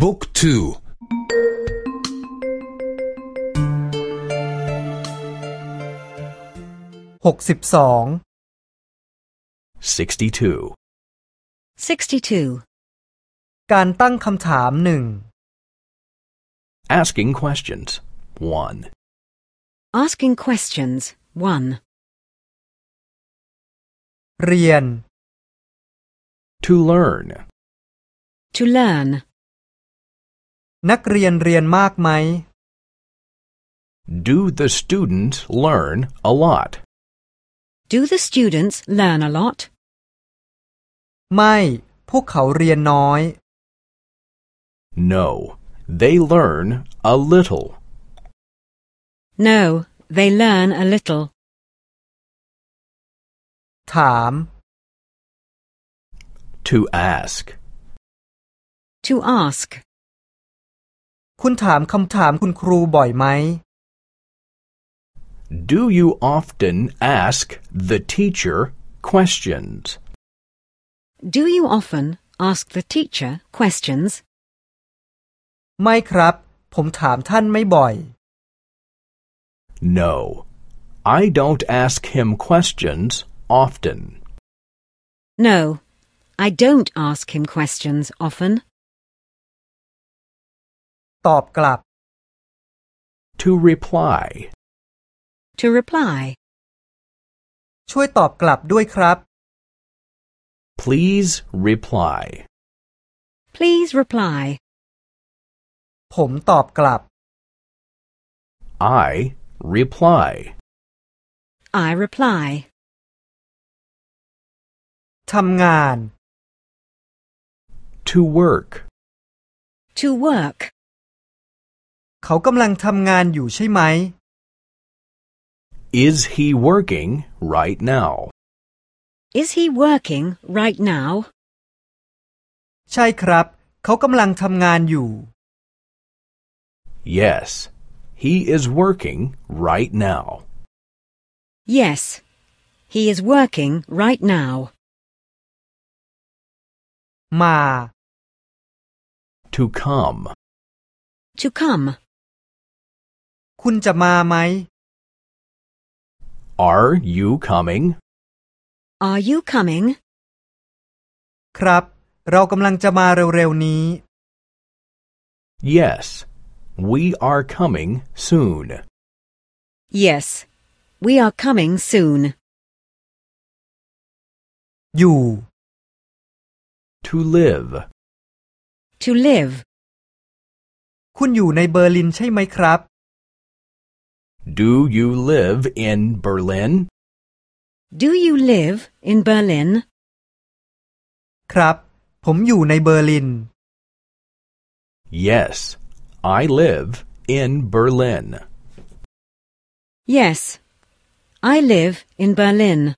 บุ๊กทูหกสิบสอง 62. 62. การตั้งคำถามหนึ่ง Asking questions. 1. Asking questions. 1. เรียน To learn. To learn. นักเรียนเรียนมากไหม Do the students learn a lot? Do the students learn a lot? ไม่ พวกเขาเรียนน้อย No. They learn a little. No, they learn a little. ถาม To ask. To ask. คุณถามคำถามคุณครูบ่อยไหม Do you often ask the teacher questions? Do you often ask the teacher questions? ไม่ครับ ผมถามท่านไม่บ่อย No. I don't ask him questions often. No, I don't ask him questions often. ตอบกลับ To reply. To reply. ช่วยตอบกลับด้วยครับ Please reply. Please reply. ผมตอบกลับ I reply. I reply. ทำงาน To work. To work. เขากำลังทำงานอยู่ใช่ไหม Is he working right now? Is he working right now? ใช่ครับ เขากำลังทำงานอยู่ Yes. He is working right now. Yes, he is working right now. มา To come. To come. คุณจะมาไหม Are you coming? Are you coming? ครับ เรากำลังจะมาเร็วๆนี้ Yes. We are coming soon. Yes, we are coming soon. อยู่ To live. To live. คุณอยู่ในเบอร์ลินใช่ไหมครับ Do you live in Berlin? Do you live in Berlin? ครับ ผมอยู่ในเบอร์ลิน Yes. I live in Berlin. Yes, I live in Berlin.